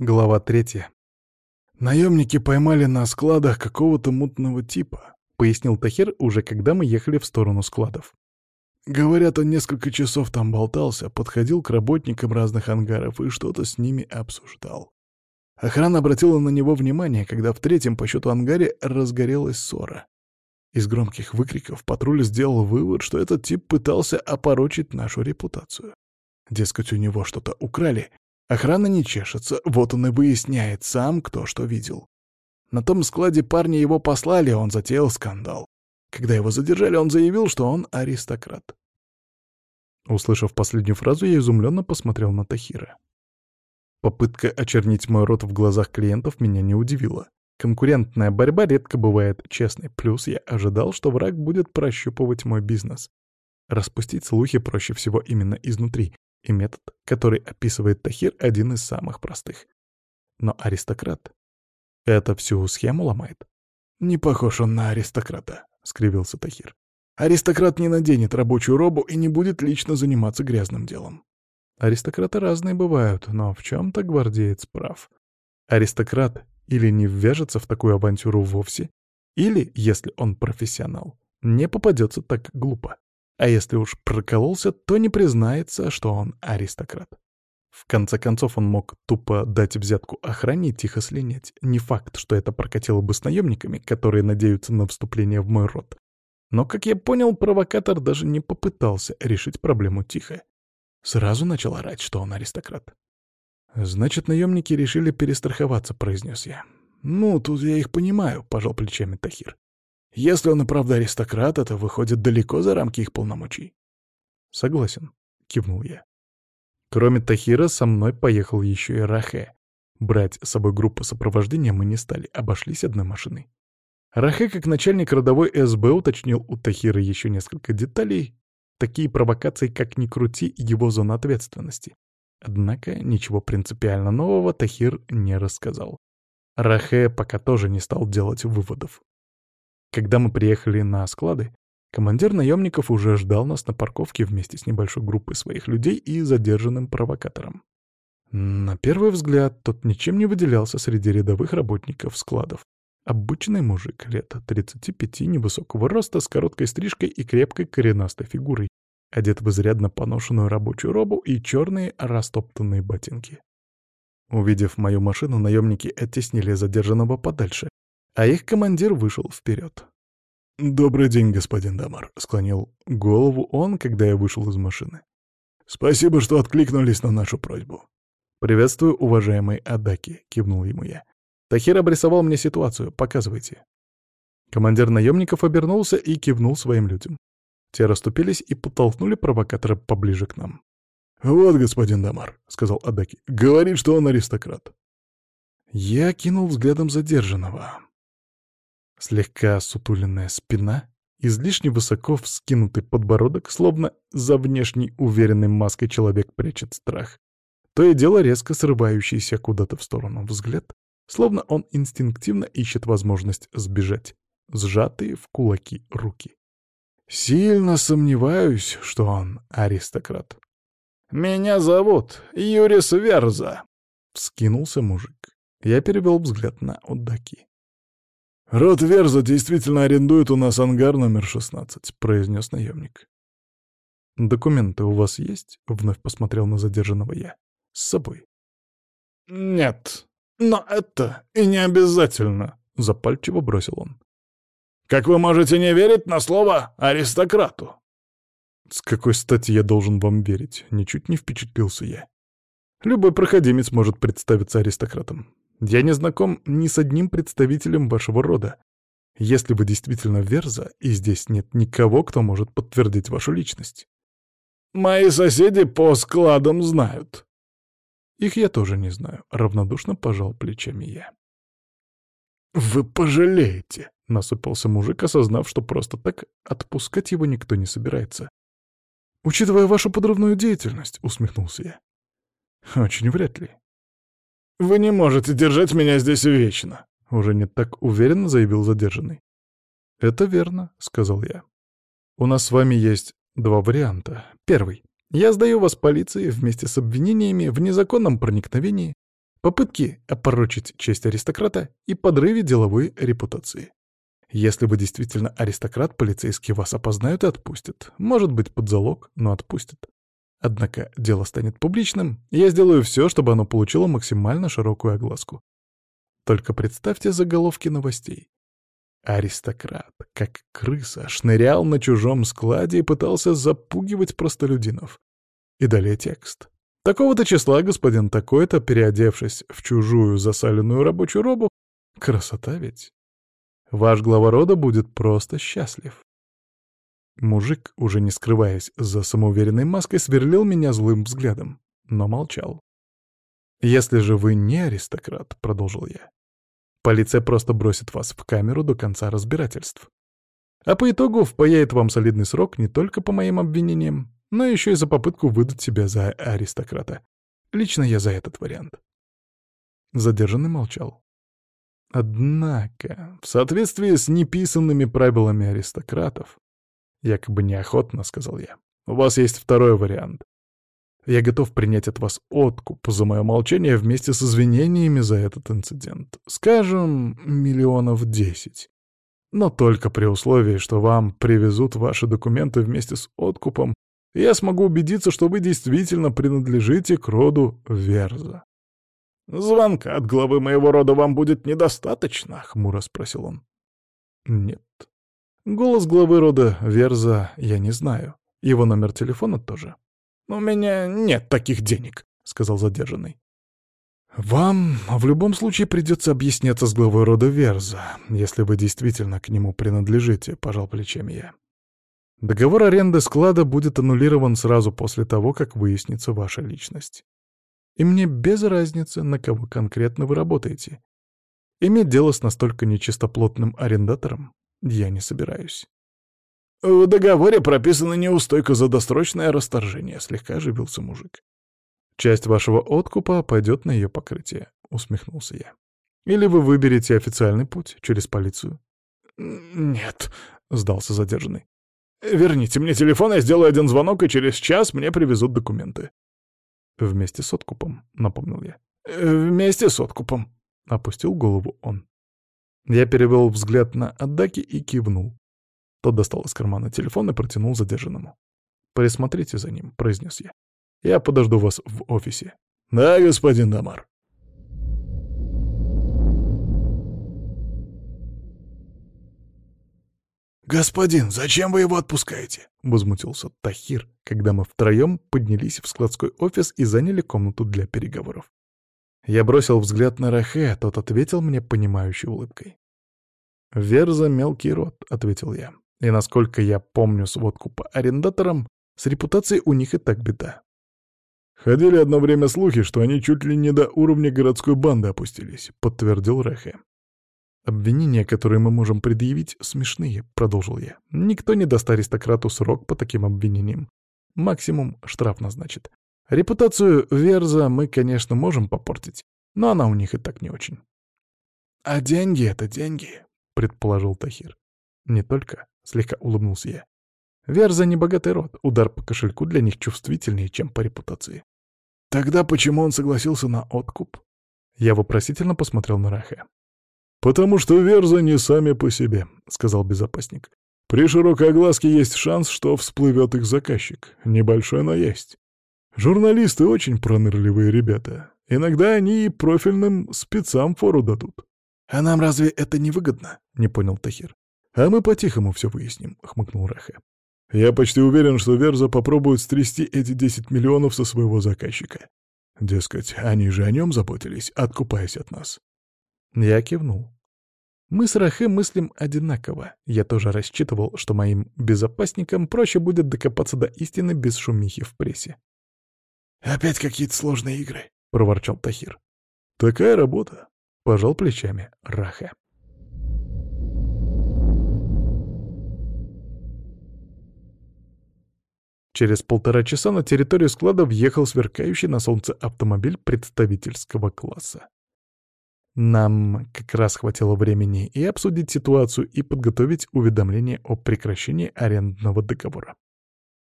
Глава третья. «Наемники поймали на складах какого-то мутного типа», — пояснил Тахир уже когда мы ехали в сторону складов. Говорят, он несколько часов там болтался, подходил к работникам разных ангаров и что-то с ними обсуждал. Охрана обратила на него внимание, когда в третьем по счету ангаре разгорелась ссора. Из громких выкриков патруль сделал вывод, что этот тип пытался опорочить нашу репутацию. Дескать, у него что-то украли, Охрана не чешется, вот он и выясняет сам, кто что видел. На том складе парни его послали, он затеял скандал. Когда его задержали, он заявил, что он аристократ. Услышав последнюю фразу, я изумленно посмотрел на Тахира. Попытка очернить мой рот в глазах клиентов меня не удивила. Конкурентная борьба редко бывает честной, плюс я ожидал, что враг будет прощупывать мой бизнес. Распустить слухи проще всего именно изнутри, и метод, который описывает Тахир, один из самых простых. Но аристократ — это всю схему ломает. «Не похож он на аристократа», — скривился Тахир. «Аристократ не наденет рабочую робу и не будет лично заниматься грязным делом». Аристократы разные бывают, но в чем-то гвардеец прав. Аристократ или не ввяжется в такую авантюру вовсе, или, если он профессионал, не попадется так глупо. А если уж прокололся, то не признается, что он аристократ. В конце концов, он мог тупо дать взятку охране и тихо слинять. Не факт, что это прокатило бы с наемниками, которые надеются на вступление в мой род. Но, как я понял, провокатор даже не попытался решить проблему тихо. Сразу начал орать, что он аристократ. «Значит, наемники решили перестраховаться», — произнес я. «Ну, тут я их понимаю», — пожал плечами Тахир. Если он и правда аристократ, это выходит далеко за рамки их полномочий. Согласен, кивнул я. Кроме Тахира, со мной поехал еще и Рахе. Брать с собой группу сопровождения мы не стали, обошлись одной машиной. Рахе, как начальник родовой СБ, уточнил у Тахира еще несколько деталей. Такие провокации, как ни крути, его зона ответственности. Однако ничего принципиально нового Тахир не рассказал. Рахе пока тоже не стал делать выводов. Когда мы приехали на склады, командир наемников уже ждал нас на парковке вместе с небольшой группой своих людей и задержанным провокатором. На первый взгляд тот ничем не выделялся среди рядовых работников складов. Обычный мужик лет 35, невысокого роста, с короткой стрижкой и крепкой коренастой фигурой, одет в изрядно поношенную рабочую робу и черные растоптанные ботинки. Увидев мою машину, наемники оттеснили задержанного подальше, а их командир вышел вперед. «Добрый день, господин Дамар», — склонил голову он, когда я вышел из машины. «Спасибо, что откликнулись на нашу просьбу». «Приветствую, уважаемый Адаки», — кивнул ему я. «Тахир обрисовал мне ситуацию. Показывайте». Командир наемников обернулся и кивнул своим людям. Те расступились и подтолкнули провокатора поближе к нам. «Вот, господин Дамар», — сказал Адаки, — «говорит, что он аристократ». Я кинул взглядом задержанного. Слегка сутуленная спина, излишне высоко вскинутый подбородок, словно за внешней уверенной маской человек прячет страх. То и дело резко срывающийся куда-то в сторону взгляд, словно он инстинктивно ищет возможность сбежать, сжатые в кулаки руки. Сильно сомневаюсь, что он аристократ. «Меня зовут Юрис Верза», — вскинулся мужик. Я перевел взгляд на Удаки. «Рот Верза действительно арендует у нас ангар номер 16», — произнес наемник. «Документы у вас есть?» — вновь посмотрел на задержанного я. «С собой». «Нет, но это и не обязательно», — запальчиво бросил он. «Как вы можете не верить на слово аристократу?» «С какой стати я должен вам верить?» — ничуть не впечатлился я. «Любой проходимец может представиться аристократом. Я не знаком ни с одним представителем вашего рода. Если вы действительно Верза, и здесь нет никого, кто может подтвердить вашу личность. Мои соседи по складам знают. Их я тоже не знаю, равнодушно пожал плечами я. «Вы пожалеете», — насупился мужик, осознав, что просто так отпускать его никто не собирается. «Учитывая вашу подрывную деятельность», — усмехнулся я. «Очень вряд ли. «Вы не можете держать меня здесь вечно», — уже не так уверенно заявил задержанный. «Это верно», — сказал я. «У нас с вами есть два варианта. Первый. Я сдаю вас полиции вместе с обвинениями в незаконном проникновении, попытки опорочить честь аристократа и подрыве деловой репутации. Если вы действительно аристократ, полицейские вас опознают и отпустят. Может быть, под залог, но отпустят. Однако дело станет публичным, я сделаю все, чтобы оно получило максимально широкую огласку. Только представьте заголовки новостей. Аристократ, как крыса, шнырял на чужом складе и пытался запугивать простолюдинов. И далее текст. Такого-то числа господин такой-то, переодевшись в чужую засаленную рабочую робу, красота ведь. Ваш глава рода будет просто счастлив. Мужик, уже не скрываясь за самоуверенной маской, сверлил меня злым взглядом, но молчал. «Если же вы не аристократ», — продолжил я, — «полиция просто бросит вас в камеру до конца разбирательств. А по итогу впаяет вам солидный срок не только по моим обвинениям, но еще и за попытку выдать себя за аристократа. Лично я за этот вариант». Задержанный молчал. Однако, в соответствии с неписанными правилами аристократов, Якобы неохотно, — сказал я. У вас есть второй вариант. Я готов принять от вас откуп за мое молчание вместе с извинениями за этот инцидент. Скажем, миллионов десять. Но только при условии, что вам привезут ваши документы вместе с откупом, я смогу убедиться, что вы действительно принадлежите к роду Верза. «Звонка от главы моего рода вам будет недостаточно?» — хмуро спросил он. «Нет», Голос главы рода Верза я не знаю. Его номер телефона тоже. «У меня нет таких денег», — сказал задержанный. «Вам в любом случае придется объясняться с главой рода Верза, если вы действительно к нему принадлежите», — пожал плечами я. «Договор аренды склада будет аннулирован сразу после того, как выяснится ваша личность. И мне без разницы, на кого конкретно вы работаете. Иметь дело с настолько нечистоплотным арендатором я не собираюсь. «В договоре прописана неустойка за досрочное расторжение», — слегка оживился мужик. «Часть вашего откупа пойдет на ее покрытие», — усмехнулся я. «Или вы выберете официальный путь через полицию?» «Нет», — сдался задержанный. «Верните мне телефон, я сделаю один звонок, и через час мне привезут документы». «Вместе с откупом», — напомнил я. «Вместе с откупом», — опустил голову он. Я перевел взгляд на Аддаки и кивнул. Тот достал из кармана телефон и протянул задержанному. «Присмотрите за ним», — произнес я. «Я подожду вас в офисе». «Да, господин Дамар». «Господин, зачем вы его отпускаете?» — возмутился Тахир, когда мы втроем поднялись в складской офис и заняли комнату для переговоров. Я бросил взгляд на Рахе, а тот ответил мне понимающей улыбкой. «Верза — мелкий род», — ответил я. «И насколько я помню сводку по арендаторам, с репутацией у них и так беда». «Ходили одно время слухи, что они чуть ли не до уровня городской банды опустились», — подтвердил Рехе. «Обвинения, которые мы можем предъявить, смешные», — продолжил я. «Никто не даст аристократу срок по таким обвинениям. Максимум штраф назначит. Репутацию Верза мы, конечно, можем попортить, но она у них и так не очень. «А деньги — это деньги», — предположил Тахир. «Не только», — слегка улыбнулся я. «Верза — небогатый род, удар по кошельку для них чувствительнее, чем по репутации». «Тогда почему он согласился на откуп?» Я вопросительно посмотрел на Рахе. «Потому что Верза не сами по себе», — сказал безопасник. «При широкой огласке есть шанс, что всплывет их заказчик. Небольшой, но есть. Журналисты очень пронырливые ребята. Иногда они и профильным спецам фору дадут. «А нам разве это не выгодно?» — не понял Тахир. «А мы по-тихому все выясним», — хмыкнул Рахе. «Я почти уверен, что Верза попробует стрясти эти 10 миллионов со своего заказчика. Дескать, они же о нем заботились, откупаясь от нас». Я кивнул. Мы с Рахе мыслим одинаково. Я тоже рассчитывал, что моим безопасникам проще будет докопаться до истины без шумихи в прессе. «Опять какие-то сложные игры», — проворчал Тахир. «Такая работа», — пожал плечами Раха. Через полтора часа на территорию склада въехал сверкающий на солнце автомобиль представительского класса. Нам как раз хватило времени и обсудить ситуацию, и подготовить уведомление о прекращении арендного договора.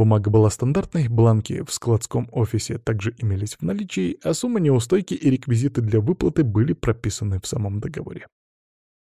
Бумага была стандартной, бланки в складском офисе также имелись в наличии, а сумма неустойки и реквизиты для выплаты были прописаны в самом договоре.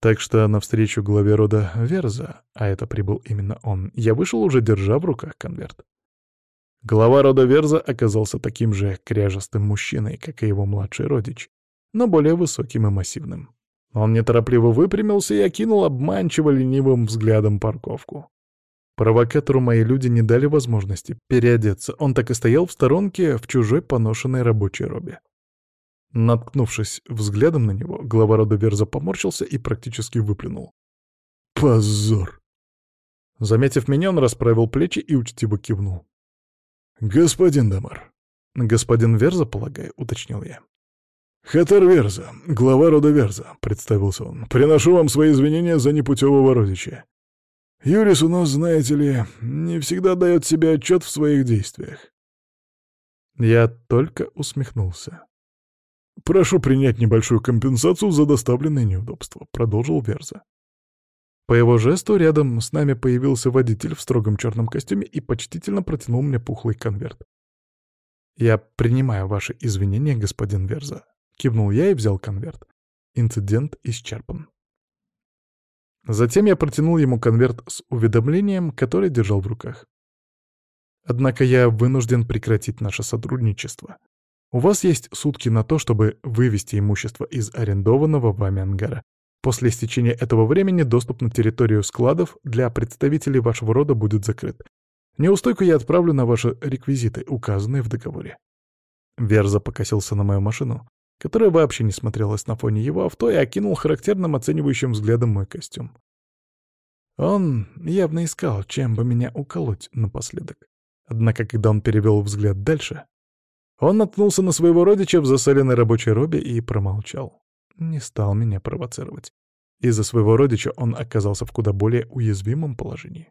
Так что навстречу главе рода Верза, а это прибыл именно он, я вышел уже держа в руках конверт. Глава рода Верза оказался таким же кряжестым мужчиной, как и его младший родич, но более высоким и массивным. Он неторопливо выпрямился и окинул обманчиво ленивым взглядом парковку. Провокатору мои люди не дали возможности переодеться, он так и стоял в сторонке в чужой поношенной рабочей робе. Наткнувшись взглядом на него, глава рода Верза поморщился и практически выплюнул. «Позор!» Заметив меня, он расправил плечи и учтиво кивнул. «Господин Дамар». «Господин Верза, полагаю», — уточнил я. «Хатар Верза, глава рода Верза», — представился он. «Приношу вам свои извинения за непутевого родича. Юрис у нас, знаете ли, не всегда дает себе отчет в своих действиях». Я только усмехнулся. «Прошу принять небольшую компенсацию за доставленное неудобство», — продолжил Верза. По его жесту рядом с нами появился водитель в строгом черном костюме и почтительно протянул мне пухлый конверт. «Я принимаю ваши извинения, господин Верза», — кивнул я и взял конверт. Инцидент исчерпан. Затем я протянул ему конверт с уведомлением, который держал в руках. Однако я вынужден прекратить наше сотрудничество. У вас есть сутки на то, чтобы вывести имущество из арендованного вами ангара. После истечения этого времени доступ на территорию складов для представителей вашего рода будет закрыт. Неустойку я отправлю на ваши реквизиты, указанные в договоре. Верза покосился на мою машину, которая вообще не смотрелась на фоне его авто и окинул характерным оценивающим взглядом мой костюм. Он явно искал, чем бы меня уколоть напоследок. Однако, когда он перевел взгляд дальше, он наткнулся на своего родича в засаленной рабочей робе и промолчал. Не стал меня провоцировать. Из-за своего родича он оказался в куда более уязвимом положении.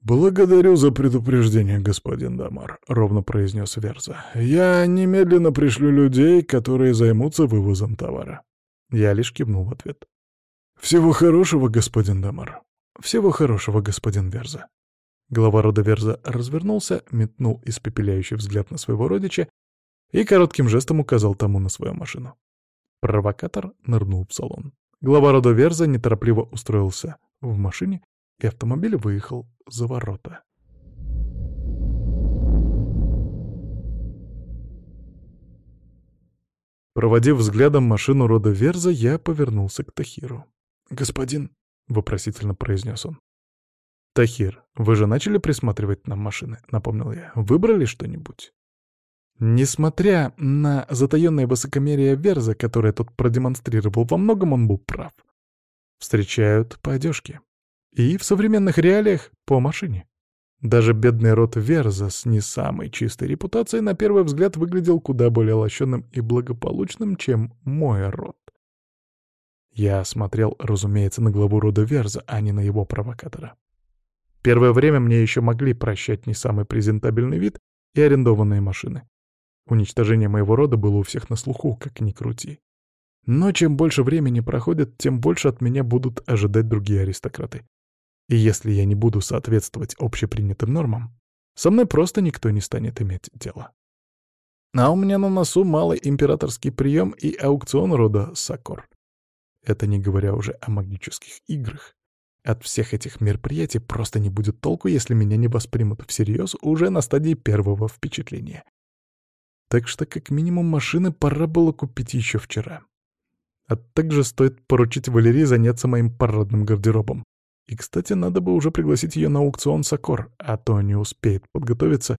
«Благодарю за предупреждение, господин Дамар», — ровно произнес Верза. «Я немедленно пришлю людей, которые займутся вывозом товара». Я лишь кивнул в ответ. «Всего хорошего, господин Дамар. Всего хорошего, господин Верза». Глава рода Верза развернулся, метнул испепеляющий взгляд на своего родича и коротким жестом указал тому на свою машину. Провокатор нырнул в салон. Глава рода Верза неторопливо устроился в машине, и автомобиль выехал за ворота. Проводив взглядом машину рода Верза, я повернулся к Тахиру. «Господин», — вопросительно произнес он. «Тахир, вы же начали присматривать нам машины?» — напомнил я. «Выбрали что-нибудь?» Несмотря на затаённое высокомерие Верза, которое тот продемонстрировал, во многом он был прав. Встречают по одежке. И в современных реалиях — по машине. Даже бедный род Верза с не самой чистой репутацией на первый взгляд выглядел куда более лощеным и благополучным, чем мой род. Я смотрел, разумеется, на главу рода Верза, а не на его провокатора. Первое время мне еще могли прощать не самый презентабельный вид и арендованные машины. Уничтожение моего рода было у всех на слуху, как ни крути. Но чем больше времени проходит, тем больше от меня будут ожидать другие аристократы. И если я не буду соответствовать общепринятым нормам, со мной просто никто не станет иметь дело. А у меня на носу малый императорский прием и аукцион рода Сакор. Это не говоря уже о магических играх. От всех этих мероприятий просто не будет толку, если меня не воспримут всерьез уже на стадии первого впечатления. Так что как минимум машины пора было купить еще вчера. А также стоит поручить Валерии заняться моим парадным гардеробом. И, кстати, надо бы уже пригласить ее на аукцион Сокор, а то не успеет подготовиться.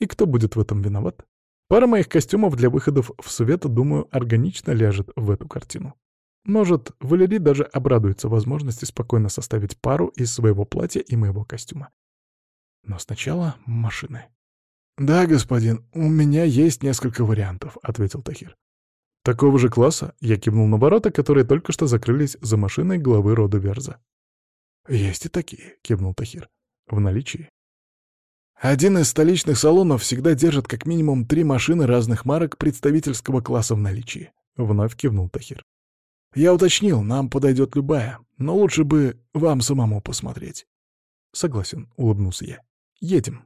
И кто будет в этом виноват? Пара моих костюмов для выходов в свет, думаю, органично ляжет в эту картину. Может, Валерий даже обрадуется возможности спокойно составить пару из своего платья и моего костюма. Но сначала машины. «Да, господин, у меня есть несколько вариантов», — ответил Тахир. «Такого же класса?» — я кивнул на ворота, которые только что закрылись за машиной главы рода Верза. «Есть и такие», — кивнул Тахир. «В наличии». «Один из столичных салонов всегда держит как минимум три машины разных марок представительского класса в наличии», — вновь кивнул Тахир. «Я уточнил, нам подойдет любая, но лучше бы вам самому посмотреть». «Согласен», — улыбнулся я. «Едем».